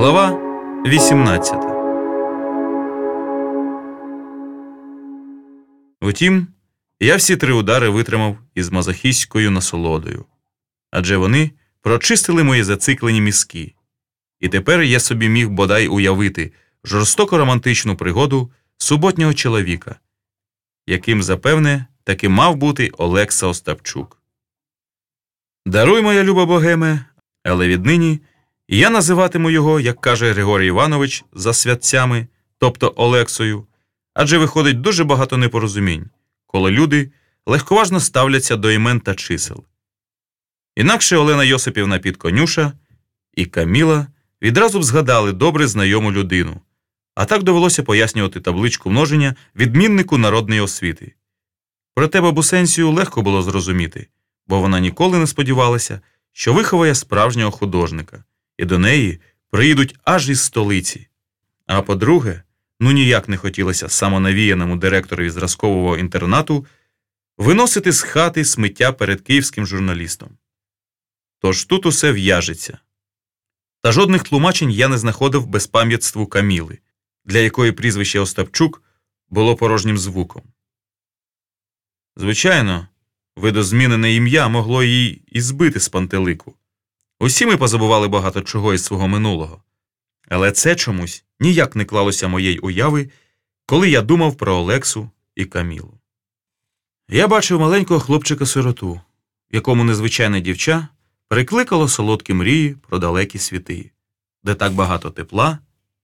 Глава 18 Втім, я всі три удари витримав із мазохістською насолодою, адже вони прочистили мої зациклені мізки, і тепер я собі міг бодай уявити жорстоко романтичну пригоду суботнього чоловіка, яким, запевне, таки мав бути Олекса Остапчук. Даруй, моя люба богеме, але віднині я називатиму його, як каже Григорій Іванович, за святцями, тобто Олексою, адже виходить дуже багато непорозумінь, коли люди легковажно ставляться до імен та чисел. Інакше Олена Йосипівна Підконюша і Каміла відразу б згадали добре знайому людину, а так довелося пояснювати табличку множення відміннику народної освіти. Проте бабусенсію легко було зрозуміти, бо вона ніколи не сподівалася, що виховає справжнього художника, і до неї приїдуть аж із столиці. А по-друге, ну ніяк не хотілося самонавіяному директорові зразкового інтернату виносити з хати сміття перед київським журналістом. Тож тут усе в'яжеться. Та жодних тлумачень я не знаходив безпам'ятству Каміли, для якої прізвище Остапчук було порожнім звуком. Звичайно, видозмінене ім'я могло її і збити з пантелику. Усі ми позабували багато чого із свого минулого. Але це чомусь ніяк не клалося моєї уяви, коли я думав про Олексу і Камілу. Я бачив маленького хлопчика сироту, якому незвичайне дівча прикликало солодкі мрії про далекі світи, де так багато тепла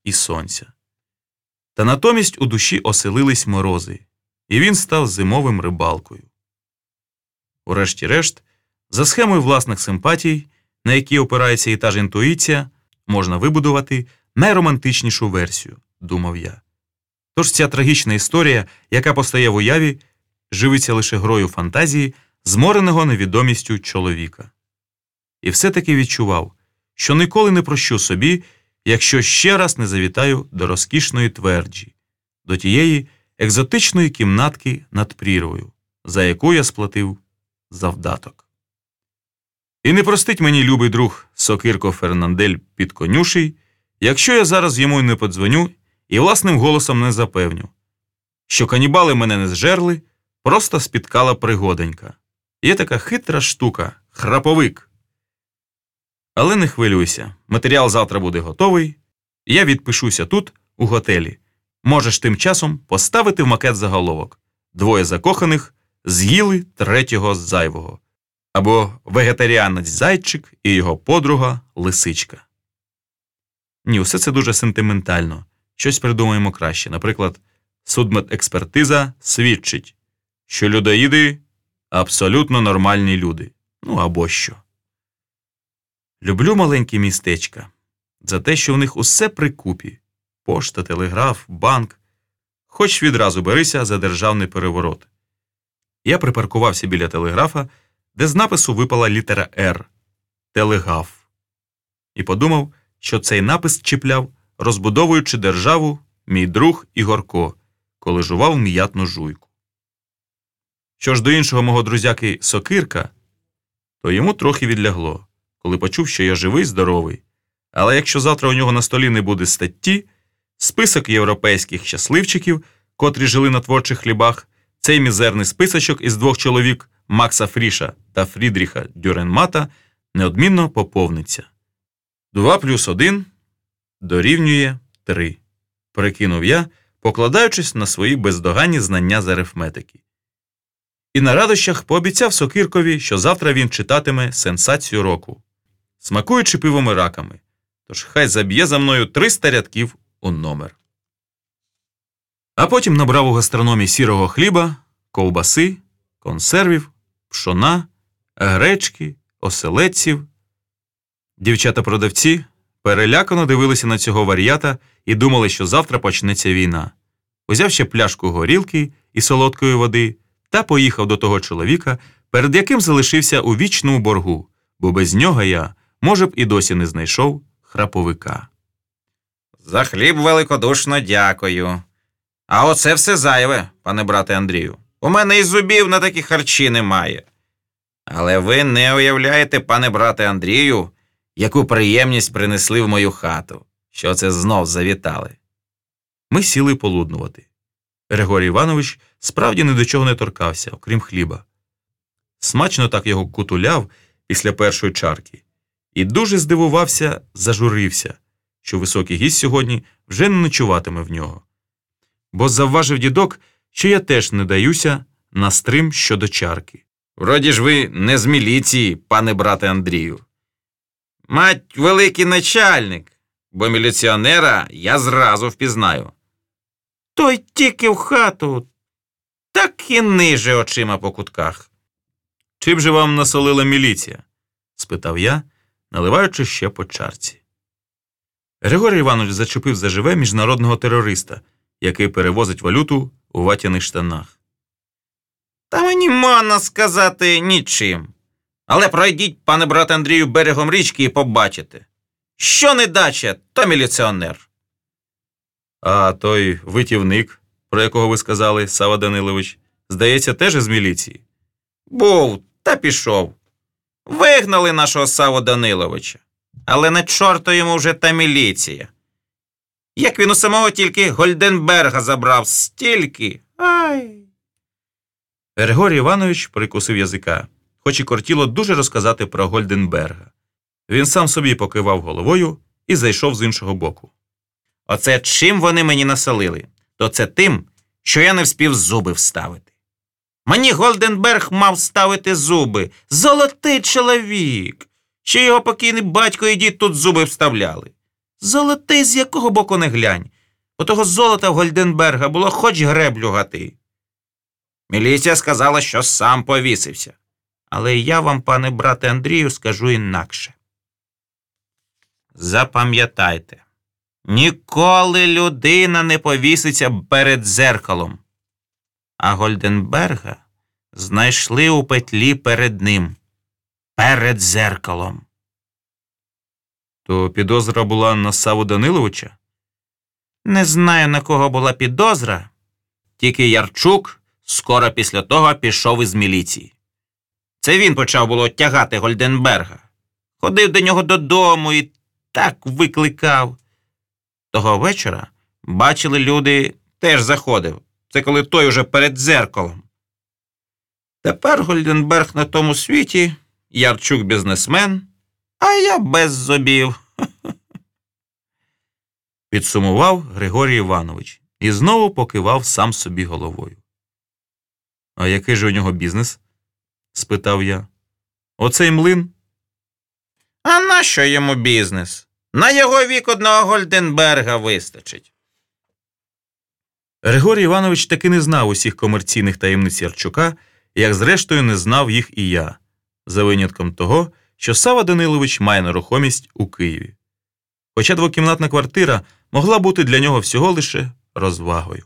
і сонця. Та натомість у душі оселились морози, і він став зимовим рибалкою. Урешті-решт, за схемою власних симпатій, на які опирається і та ж інтуїція, можна вибудувати найромантичнішу версію, думав я. Тож ця трагічна історія, яка постає в уяві, живиться лише грою фантазії, змореного невідомістю чоловіка. І все-таки відчував, що ніколи не прощу собі, якщо ще раз не завітаю до розкішної тверджі, до тієї екзотичної кімнатки над прірвою, за яку я сплатив завдаток. І не простить мені любий друг Сокирко Фернандель підконюший, якщо я зараз йому не подзвоню і власним голосом не запевню, що канібали мене не зжерли, просто спіткала пригоденька. Є така хитра штука храповик. Але не хвилюйся, матеріал завтра буде готовий, я відпишуся тут, у готелі. Можеш тим часом поставити в макет заголовок двоє закоханих з'їли третього зайвого або вегетаріанець зайчик і його подруга лисичка. Ні, усе це дуже сентиментально. Щось придумаємо краще. Наприклад, судмедекспертиза свідчить, що людоїди абсолютно нормальні люди. Ну або що. Люблю маленькі містечка за те, що в них усе прикупі пошта, телеграф, банк. Хоч відразу берися за державний переворот. Я припаркувався біля телеграфа, де з напису випала літера Р телеграф, і подумав, що цей напис чіпляв, розбудовуючи державу, мій друг Ігорко, коли жував м'ятну жуйку. Що ж до іншого мого друзяки Сокирка, то йому трохи відлягло, коли почув, що я живий, здоровий. Але якщо завтра у нього на столі не буде статті, список європейських щасливчиків, котрі жили на творчих хлібах, цей мізерний списочок із двох чоловік Макса Фріша та Фрідріха Дюренмата неодмінно поповниться. 2 плюс 1 дорівнює 3, перекинув я, покладаючись на свої бездоганні знання з арифметики. І на радощах пообіцяв Сокиркові, що завтра він читатиме сенсацію року, смакуючи пивом і раками. Тож хай заб'є за мною 300 рядків у номер. А потім набрав у гастрономі сірого хліба, ковбаси, консервів, пшона, гречки, оселедців. Дівчата-продавці перелякано дивилися на цього вар'ята і думали, що завтра почнеться війна. Узяв ще пляшку горілки і солодкої води та поїхав до того чоловіка, перед яким залишився у вічному боргу, бо без нього я, може б, і досі не знайшов храповика. За хліб великодушно дякую. А оце все зайве, пане брате Андрію. У мене і зубів на такі харчі немає. Але ви не уявляєте, пане брате Андрію, яку приємність принесли в мою хату. що це знов завітали. Ми сіли полуднувати. Григорій Іванович справді ні до чого не торкався, окрім хліба. Смачно так його кутуляв після першої чарки і дуже здивувався, зажурився, що високий гість сьогодні вже не ночуватиме в нього. Бо завважив дідок, що я теж не даюся на стрим щодо чарки. Вроді ж ви не з міліції, пане брате Андрію. Мать, великий начальник, бо міліціонера я зразу впізнаю. Той тільки в хату, так і ниже очима по кутках. Чим же вам насолила міліція? спитав я, наливаючи ще по чарці. Григорій Іванович зачепив заживе міжнародного терориста, який перевозить валюту у ватяних штанах. Та мені можна сказати нічим. Але пройдіть, пане брате Андрію, берегом річки і побачите. Що не дача, то міліціонер. А той витівник, про якого ви сказали, Сава Данилович, здається, теж із міліції. Був та пішов. Вигнали нашого Саву Даниловича. Але не чорто йому вже та міліція. Як він у самого тільки Гольденберга забрав стільки. Ай. Григорій Іванович прикусив язика, хоч і кортіло дуже розказати про Гольденберга. Він сам собі покивав головою і зайшов з іншого боку. Оце чим вони мені насолили, то це тим, що я не вспів зуби вставити. Мені Голденберг мав ставити зуби. Золотий чоловік. Ще його покійний батько і дід тут зуби вставляли. Золотий з якого боку не глянь. Отого золота в Гольденберга було хоч греблю гати. Міліція сказала, що сам повісився. Але я вам, пане брате Андрію, скажу інакше. Запам'ятайте. Ніколи людина не повіситься перед дзеркалом. А Гольденберга знайшли у петлі перед ним. Перед дзеркалом. То підозра була на Саву Даниловича? Не знаю, на кого була підозра. Тільки Ярчук скоро після того пішов із міліції. Це він почав було тягати Гольденберга. Ходив до нього додому і так викликав. Того вечора бачили люди, теж заходив. Це коли той уже перед дзеркалом. Тепер Гольденберг на тому світі, Ярчук бізнесмен, а я без зубів. Підсумував Григорій Іванович і знову покивав сам собі головою. А який же у нього бізнес? спитав я. Оцей млин? А нащо йому бізнес? На його вік одного Гольденберга вистачить. Григорій Іванович таки не знав усіх комерційних таємниць Ярчука, як зрештою не знав їх і я, за винятком того, що Сава Данилович має нерухомість у Києві. Хоча двокімнатна квартира могла бути для нього всього лише розвагою.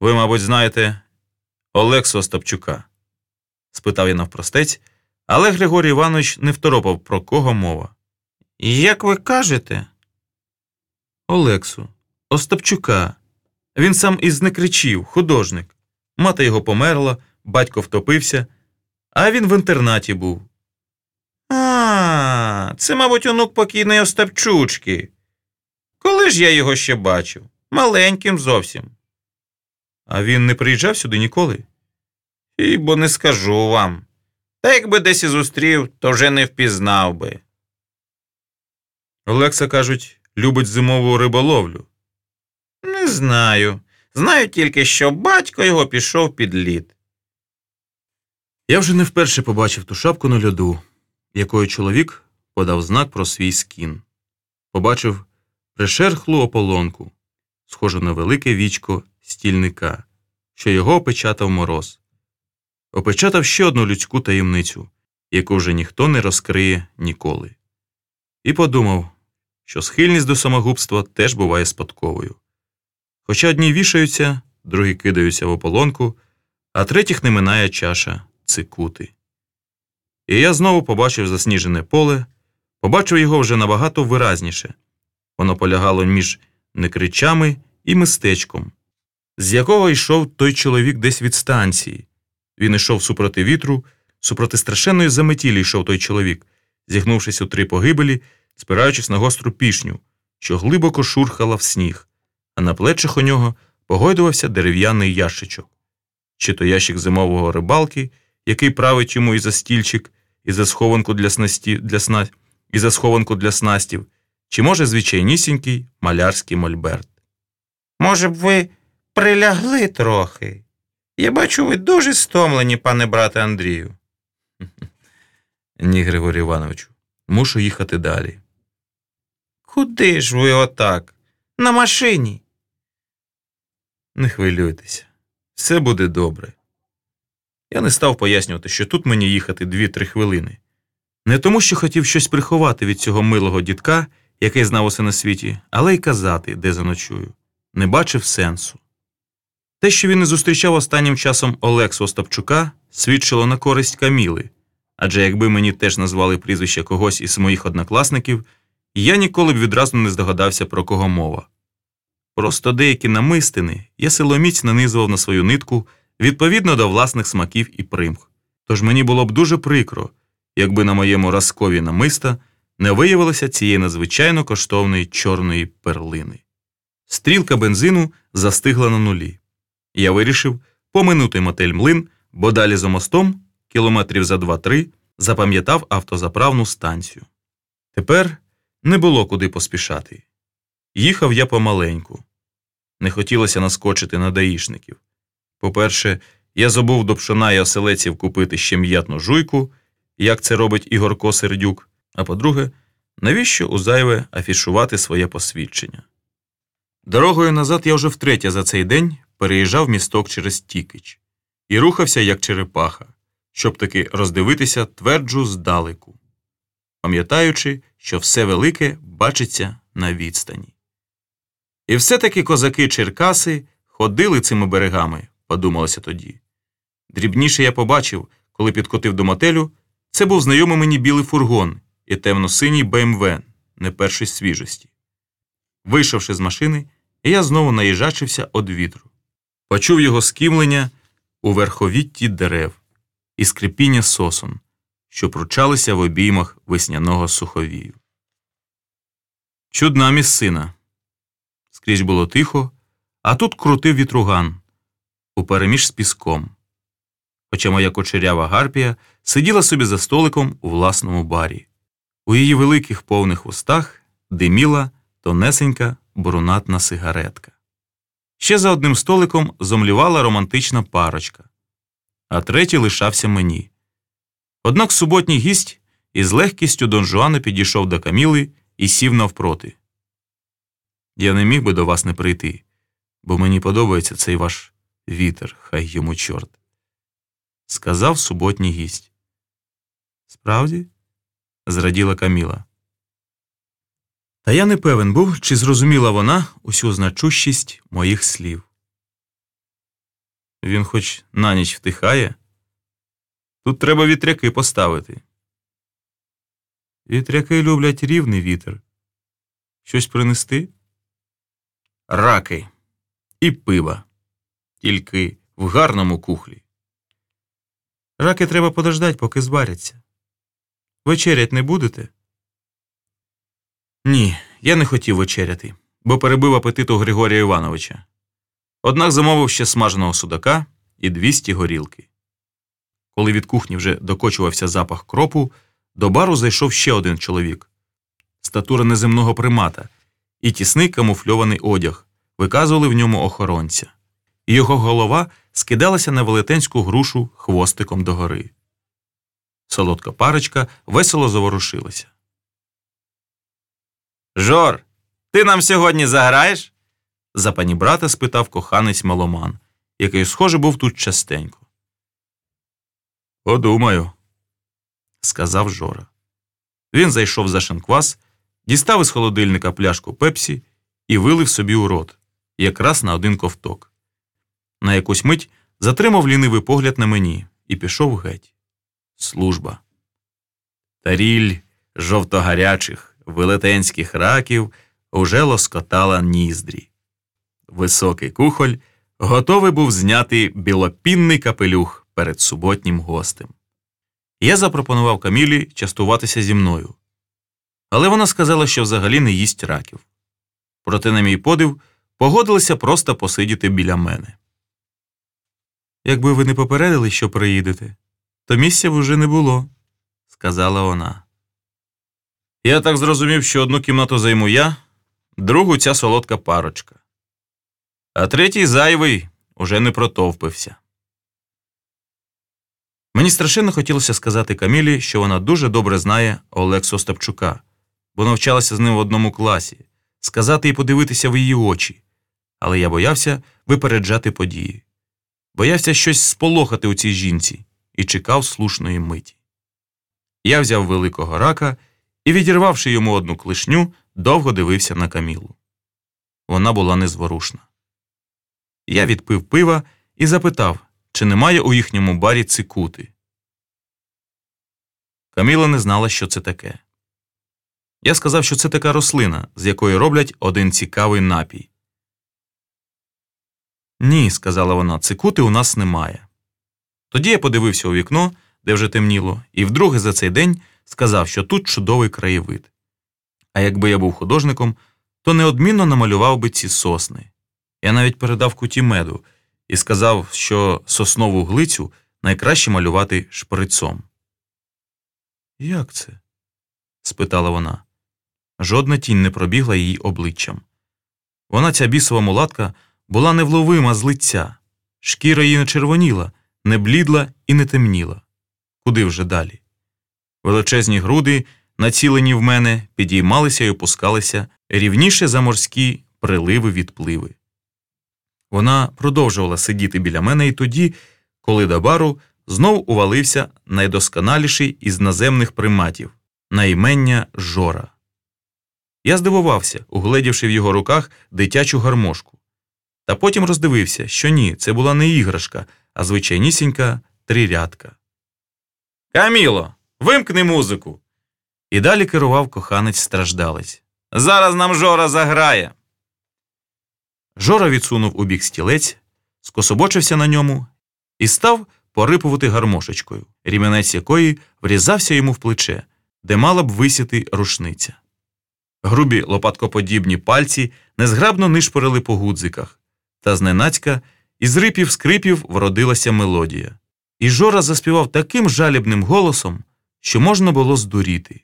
Ви, мабуть, знаєте Олексу Остапчука? спитав я навпростець, але Григорій Іванович не второпав, про кого мова. Як ви кажете? Олексу, Остапчука. Він сам із Некричів, художник. Мати його померла, батько втопився, а він в інтернаті був. А, це, мабуть, онук покійної Остапчучки. Коли ж я його ще бачив? Маленьким зовсім. А він не приїжджав сюди ніколи. І бо не скажу вам. Та якби десь і зустрів, то вже не впізнав би. Олекса, кажуть, любить зимову риболовлю. Не знаю. Знаю тільки, що батько його пішов під лід. Я вже не вперше побачив ту шапку на льоду, якою чоловік подав знак про свій скін. Побачив пришерхлу ополонку, схожу на велике вічко стільника, що його опечатав мороз. Опечатав ще одну людську таємницю, яку вже ніхто не розкриє ніколи. І подумав, що схильність до самогубства теж буває спадковою. Хоча одні вішаються, другі кидаються в ополонку, а третіх не минає чаша цикути. І я знову побачив засніжене поле, побачив його вже набагато виразніше. Воно полягало між некричами і містечком, з якого йшов той чоловік десь від станції. Він йшов супроти вітру, супроти страшенної заметілі йшов той чоловік, зігнувшись у три погибелі, спираючись на гостру пішню, що глибоко шурхала в сніг, а на плечах у нього погойдувався дерев'яний ящичок, чи то ящик зимового рибалки, який править йому і за стільчик, і за схованку для снасті, для сна, і за схованку для снастів, чи, може, звичайнісінький малярський мольберт. Може б, ви прилягли трохи? Я бачу, ви дуже стомлені, пане брате Андрію. Ні, Григорій Івановичу, мушу їхати далі. Куди ж ви отак? На машині. Не хвилюйтеся, все буде добре. Я не став пояснювати, що тут мені їхати дві-три хвилини. Не тому, що хотів щось приховати від цього милого дітка, який знав усе на світі, але й казати, де заночую. Не бачив сенсу. Те, що він не зустрічав останнім часом Олексу Остапчука, свідчило на користь Каміли, адже якби мені теж назвали прізвище когось із моїх однокласників, я ніколи б відразу не здогадався, про кого мова. Просто деякі намистини я силоміць нанизував на свою нитку відповідно до власних смаків і примх. Тож мені було б дуже прикро, якби на моєму разкові намиста не виявилося цієї надзвичайно коштовної чорної перлини. Стрілка бензину застигла на нулі. Я вирішив поминути мотель млин, бо далі за мостом, кілометрів за 2-3, запам'ятав автозаправну станцію. Тепер не було куди поспішати. Їхав я помаленьку. Не хотілося наскочити на даїшників. По-перше, я забув до пшона і оселеців купити ще м'ятну жуйку, як це робить Ігорко Сердюк. А по-друге, навіщо у зайве афішувати своє посвідчення? Дорогою назад я вже втретє за цей день переїжджав місток через Тікич і рухався як черепаха, щоб таки роздивитися тверджу здалеку, пам'ятаючи, що все велике бачиться на відстані. І все-таки козаки Черкаси ходили цими берегами, подумалося тоді. Дрібніше я побачив, коли підкотив до мотелю, це був знайомий мені білий фургон і темно-синій БМВ не першої свіжості. Вийшовши з машини, я знову наїжачився од вітру. Почув його скімлення у верховітті дерев і скрипіння сосон, що пручалися в обіймах весняного суховію. Чудна місцина. Скрізь було тихо, а тут крутив вітруган упереміж з піском. Хоча моя кочерява гарпія сиділа собі за столиком у власному барі. У її великих повних устах диміла тонесенька брунатна сигаретка. Ще за одним столиком зомлівала романтична парочка, а третій лишався мені. Однак суботній гість із легкістю Дон Жуана підійшов до Каміли і сів навпроти. Я не міг би до вас не прийти, бо мені подобається цей ваш вітер, хай йому чорт. Сказав суботній гість. Справді? зраділа Каміла. Та я не певен був, чи зрозуміла вона усю значущість моїх слів. Він хоч на ніч втихає. Тут треба вітряки поставити. Вітряки люблять рівний вітер. Щось принести? Раки і пива, тільки в гарному кухлі. Раки треба подождать, поки зваряться. Вечерять не будете? Ні, я не хотів вечеряти, бо перебив апетит у Григорія Івановича. Однак замовив ще смаженого судака і 200 горілки. Коли від кухні вже докочувався запах кропу, до бару зайшов ще один чоловік статура неземного примата і тісний камуфльований одяг, виказували в ньому охоронця, і його голова скидалася на велетенську грушу хвостиком догори. Солодка парочка весело заворушилася. Жор, ти нам сьогодні заграєш? За пані брата спитав коханець маломан, який, схоже, був тут частенько. Подумаю, сказав Жора. Він зайшов за шинквас, дістав із холодильника пляшку пепсі і вилив собі у рот, якраз на один ковток. На якусь мить затримав лінивий погляд на мені і пішов геть. Служба. Таріль жовтогарячих велетенських раків уже лоскотала ніздрі. Високий кухоль готовий був зняти білопінний капелюх перед суботнім гостем. Я запропонував Камілі частуватися зі мною. Але вона сказала, що взагалі не їсть раків. Проте, на мій подив, погодилася просто посидіти біля мене. Якби ви не попередили, що приїдете, то місця б уже не було, сказала вона. Я так зрозумів, що одну кімнату займу я, другу ця солодка парочка. А третій зайвий уже не протовпився. Мені страшенно хотілося сказати Камілі, що вона дуже добре знає Олексу Остапчука, бо навчалася з ним в одному класі, сказати і подивитися в її очі, але я боявся випереджати події, боявся щось сполохати у цій жінці і чекав слушної миті. Я взяв великого рака і, відірвавши йому одну клишню, довго дивився на Камілу. Вона була незворушна. Я відпив пива і запитав, чи немає у їхньому барі цикути. Каміла не знала, що це таке. Я сказав, що це така рослина, з якої роблять один цікавий напій. Ні, сказала вона, цикути у нас немає. Тоді я подивився у вікно, де вже темніло, і вдруге за цей день сказав, що тут чудовий краєвид. А якби я був художником, то неодмінно намалював би ці сосни. Я навіть передав куті меду і сказав, що соснову глицю найкраще малювати шприцом. Як це? спитала вона. Жодна тінь не пробігла її обличчям. Вона, ця бісова мулатка, була невловима з лиця, шкіра її не червоніла, не блідла і не темніла. Куди вже далі? Величезні груди, націлені в мене, підіймалися і опускалися рівніше за морські приливи відпливи. Вона продовжувала сидіти біля мене і тоді, коли до бару знов увалився найдосконаліший із наземних приматів на імення Жора. Я здивувався, угледівши в його руках дитячу гармошку. Та потім роздивився, що ні, це була не іграшка, а звичайнісінька трирядка. Каміло, вимкни музику. І далі керував коханець страждалець. Зараз нам Жора заграє. Жора відсунув у бік стілець, скособочився на ньому і став порипувати гармошечкою, рімянець якої врізався йому в плече, де мала б висіти рушниця. Грубі лопаткоподібні пальці незграбно нишпорили по гудзиках, та зненацька із рипів скрипів вродилася мелодія. І Жора заспівав таким жалібним голосом, що можна було здуріти.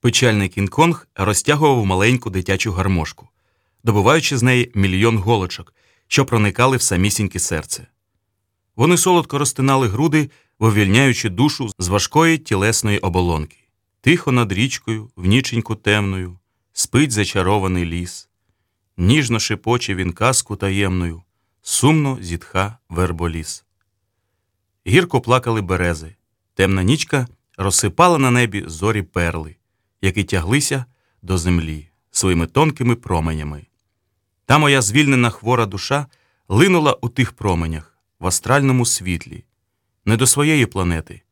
Печальний Кінг-Конг розтягував маленьку дитячу гармошку, добуваючи з неї мільйон голочок, що проникали в самісіньке серце. Вони солодко розтинали груди, вивільняючи душу з важкої тілесної оболонки. Тихо над річкою, в ніченьку темною, спить зачарований ліс, ніжно шепоче він казку таємною, сумно зітха верболіс. Гірко плакали берези, темна нічка розсипала на небі зорі перли, які тяглися до землі своїми тонкими променями. Та моя звільнена хвора душа линула у тих променях в астральному світлі, не до своєї планети,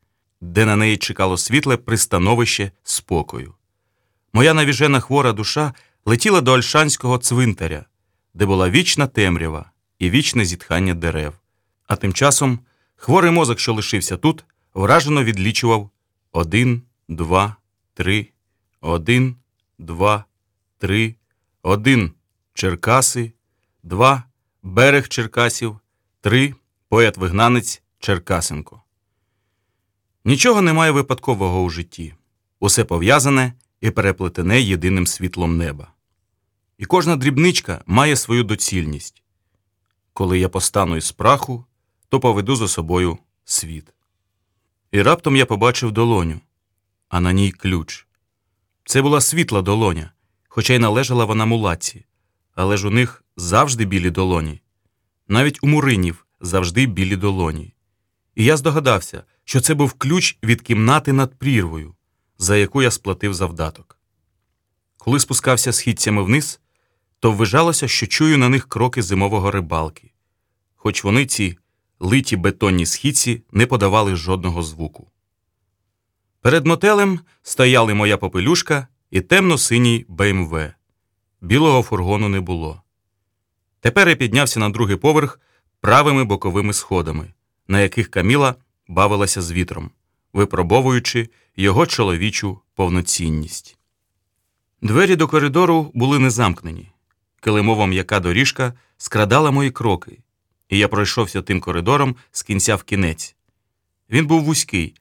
де на неї чекало світле пристановище спокою. Моя навіжена хвора душа летіла до Ольшанського цвинтаря, де була вічна темрява і вічне зітхання дерев. А тим часом хворий мозок, що лишився тут, вражено відлічував один, два, три, один, два, три, один Черкаси, два берег Черкасів, три поет-вигнанець Черкасенко. Нічого немає випадкового у житті. Усе пов'язане і переплетене єдиним світлом неба. І кожна дрібничка має свою доцільність. Коли я постану із праху, то поведу за собою світ. І раптом я побачив долоню, а на ній ключ. Це була світла долоня, хоча й належала вона мулаці, але ж у них завжди білі долоні. Навіть у муринів завжди білі долоні. І я здогадався, що це був ключ від кімнати над прірвою, за яку я сплатив завдаток. Коли спускався східцями вниз, то ввижалося, що чую на них кроки зимового рибалки, хоч вони ці литі бетонні східці не подавали жодного звуку. Перед мотелем стояли моя попелюшка і темно-синій БМВ. Білого фургону не було. Тепер я піднявся на другий поверх правими боковими сходами, на яких Каміла бавилася з вітром, випробовуючи його чоловічу повноцінність. Двері до коридору були не замкнені. Килимова м'яка доріжка скрадала мої кроки, і я пройшовся тим коридором з кінця в кінець. Він був вузький,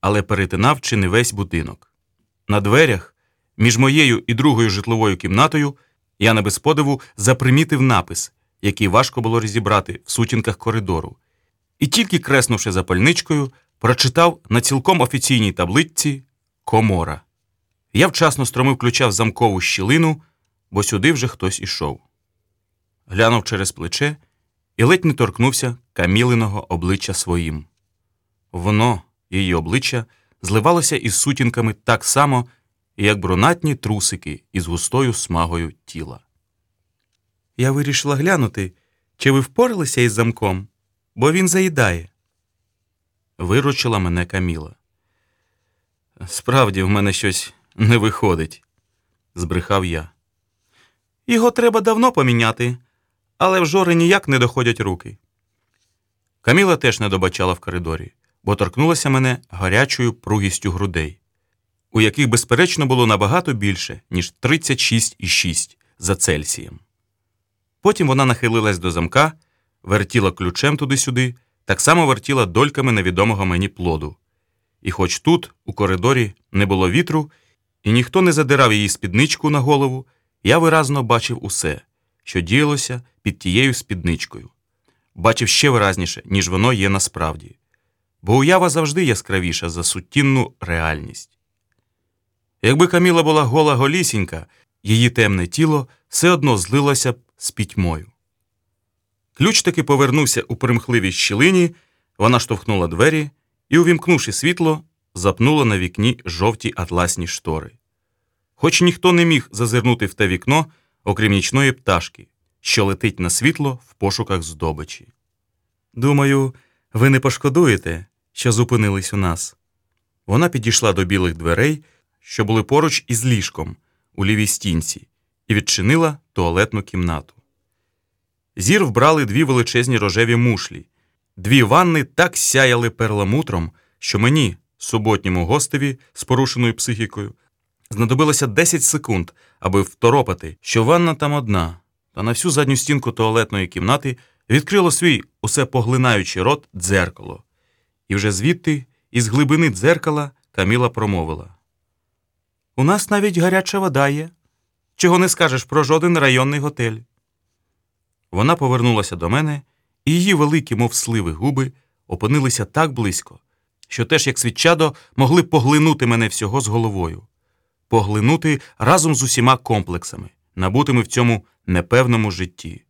але перетинав чи не весь будинок. На дверях, між моєю і другою житловою кімнатою, я не без подиву запримітив напис, який важко було розібрати в сутінках коридору, і тільки креснувши запальничкою, прочитав на цілком офіційній табличці Комора. Я вчасно стромив ключа в замкову щілину, бо сюди вже хтось ішов. Глянув через плече і ледь не торкнувся камілиного обличчя своїм. Воно, її обличчя, зливалося із сутінками так само, як брунатні трусики із густою смагою тіла. Я вирішила глянути, чи ви впоралися із замком, бо він заїдає. Виручила мене Каміла. Справді, в мене щось не виходить, збрехав я. Його треба давно поміняти, але в жори ніяк не доходять руки. Каміла теж не добачала в коридорі, бо торкнулася мене гарячою пругістю грудей, у яких, безперечно, було набагато більше, ніж 36,6 за Цельсієм. Потім вона нахилилась до замка, вертіла ключем туди-сюди, так само вертіла дольками невідомого мені плоду. І хоч тут, у коридорі, не було вітру, і ніхто не задирав її спідничку на голову, я виразно бачив усе, що діялося під тією спідничкою. Бачив ще виразніше, ніж воно є насправді. Бо уява завжди яскравіша за суттінну реальність. Якби Каміла була гола голісінька, її темне тіло все одно злилося б з пітьмою. Ключ таки повернувся у примхливій щілині, вона штовхнула двері і, увімкнувши світло, запнула на вікні жовті атласні штори. Хоч ніхто не міг зазирнути в те вікно, окрім нічної пташки, що летить на світло в пошуках здобичі. Думаю, ви не пошкодуєте, що зупинились у нас. Вона підійшла до білих дверей, що були поруч із ліжком у лівій стінці, і відчинила туалетну кімнату. Зір вбрали дві величезні рожеві мушлі. Дві ванни так сяяли перламутром, що мені, суботньому гостеві з порушеною психікою, знадобилося 10 секунд, аби второпати, що ванна там одна, та на всю задню стінку туалетної кімнати відкрило свій усе поглинаючий рот дзеркало. І вже звідти, із глибини дзеркала, Каміла промовила: У нас навіть гаряча вода є. Чого не скажеш про жоден районний готель. Вона повернулася до мене, і її великі, мов сливи губи, опинилися так близько, що теж, як свідчадо, могли поглинути мене всього з головою, поглинути разом з усіма комплексами, набутими в цьому непевному житті.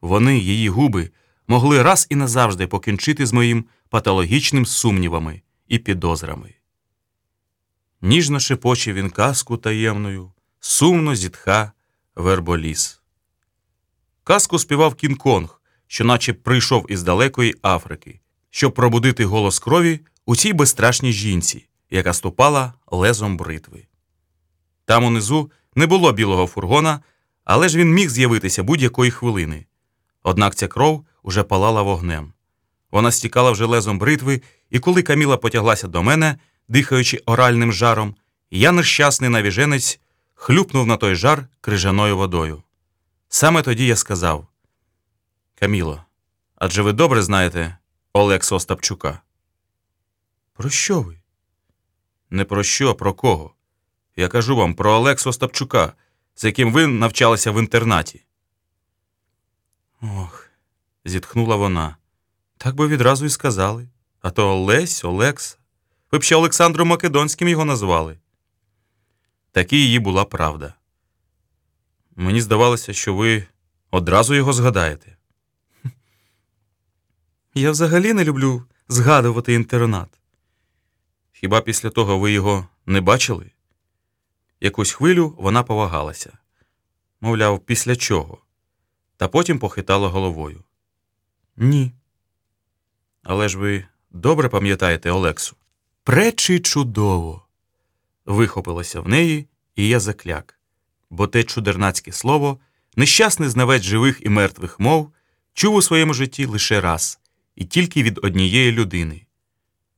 Вони, її губи, могли раз і назавжди покінчити з моїм патологічним сумнівами і підозрами. Ніжно шепоче він казку таємною, сумно зітха верболіс. Казку співав Кінг-Конг, що наче прийшов із далекої Африки, щоб пробудити голос крові у цій безстрашній жінці, яка ступала лезом бритви. Там унизу не було білого фургона, але ж він міг з'явитися будь-якої хвилини. Однак ця кров уже палала вогнем. Вона стікала вже лезом бритви, і коли Каміла потяглася до мене, дихаючи оральним жаром, я нещасний навіженець хлюпнув на той жар крижаною водою. Саме тоді я сказав: Каміло, адже ви добре знаєте Олекса Остапчука? Про що ви? Не про що, про кого? Я кажу вам про Олексу Остапчука, з яким ви навчалися в інтернаті. Ох, зітхнула вона. Так би відразу і сказали. А то Олесь, Олекса. Ви б ще Олександром Македонським його назвали. Такі її була правда. Мені здавалося, що ви одразу його згадаєте. Я взагалі не люблю згадувати інтернат. Хіба після того ви його не бачили? Якусь хвилю вона повагалася, мовляв, після чого, та потім похитала головою. Ні. Але ж ви добре пам'ятаєте Олексу? Пречі чудово. Вихопилося в неї, і я закляк, бо те чудернацьке слово, нещасний знавець живих і мертвих мов, чув у своєму житті лише раз і тільки від однієї людини.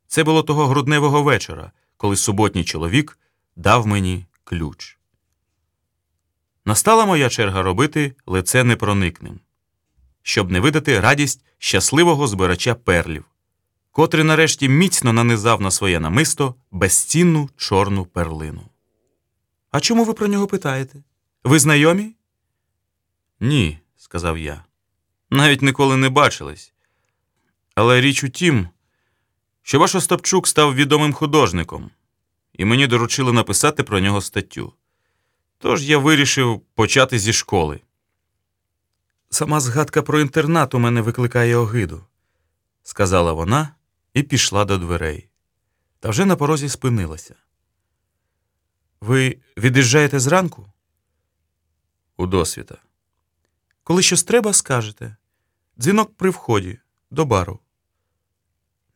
Це було того грудневого вечора, коли суботній чоловік дав мені ключ. Настала моя черга робити лице непроникним, щоб не видати радість щасливого збирача перлів, котрий нарешті міцно нанизав на своє намисто безцінну чорну перлину. А чому ви про нього питаєте? Ви знайомі? Ні, сказав я. Навіть ніколи не бачились. Але річ у тім, що ваш Остапчук став відомим художником, і мені доручили написати про нього статтю. Тож я вирішив почати зі школи. Сама згадка про інтернат у мене викликає огиду, сказала вона і пішла до дверей. Та вже на порозі спинилася. Ви від'їжджаєте зранку? У досвіта. Коли щось треба, скажете. Дзвінок при вході до бару.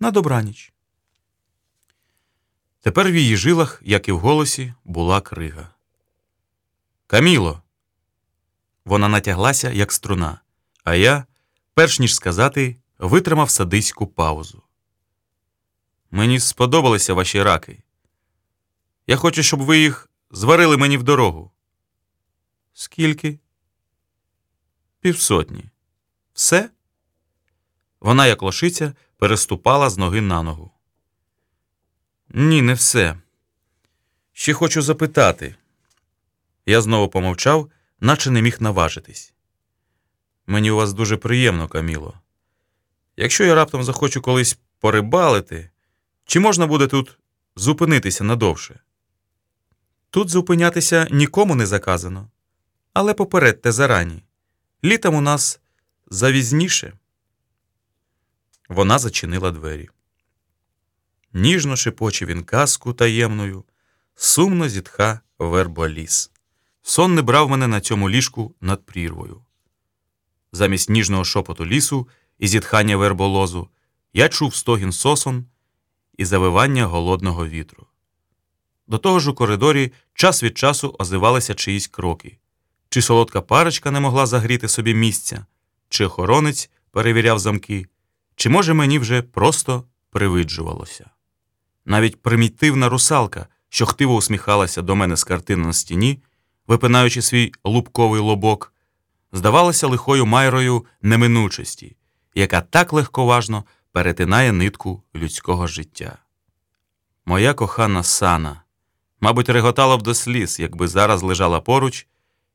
На добраніч. Тепер в її жилах, як і в голосі, була крига. Каміло. Вона натяглася, як струна, а я, перш ніж сказати, витримав садиську паузу. Мені сподобалися ваші раки. Я хочу, щоб ви їх зварили мені в дорогу. Скільки? Півсотні. Все? Вона, як лошиця, переступала з ноги на ногу. Ні, не все. Ще хочу запитати. Я знову помовчав, наче не міг наважитись. Мені у вас дуже приємно, Каміло. Якщо я раптом захочу колись порибалити, чи можна буде тут зупинитися надовше? Тут зупинятися нікому не заказано, але попередьте зарані. Літом у нас завізніше. Вона зачинила двері. Ніжно шепоче він казку таємною, сумно зітха верболіс. Сон не брав мене на цьому ліжку над прірвою. Замість ніжного шепоту лісу і зітхання верболозу я чув стогін сосон і завивання голодного вітру. До того ж у коридорі час від часу озивалися чиїсь кроки, чи солодка парочка не могла загріти собі місця, чи охоронець перевіряв замки, чи, може, мені вже просто привиджувалося. Навіть примітивна русалка, що хтиво усміхалася до мене з картини на стіні, випинаючи свій лубковий лобок, здавалася лихою майрою неминучості, яка так легковажно перетинає нитку людського життя. Моя кохана сана, мабуть, реготала б до сліз, якби зараз лежала поруч,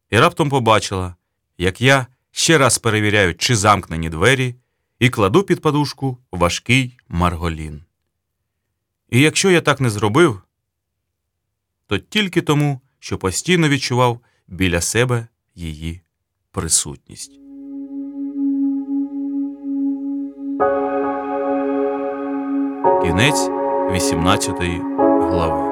і раптом побачила, як я ще раз перевіряю, чи замкнені двері, і кладу під подушку важкий марголін. І якщо я так не зробив, то тільки тому, що постійно відчував біля себе її присутність. Кінець 18 глави.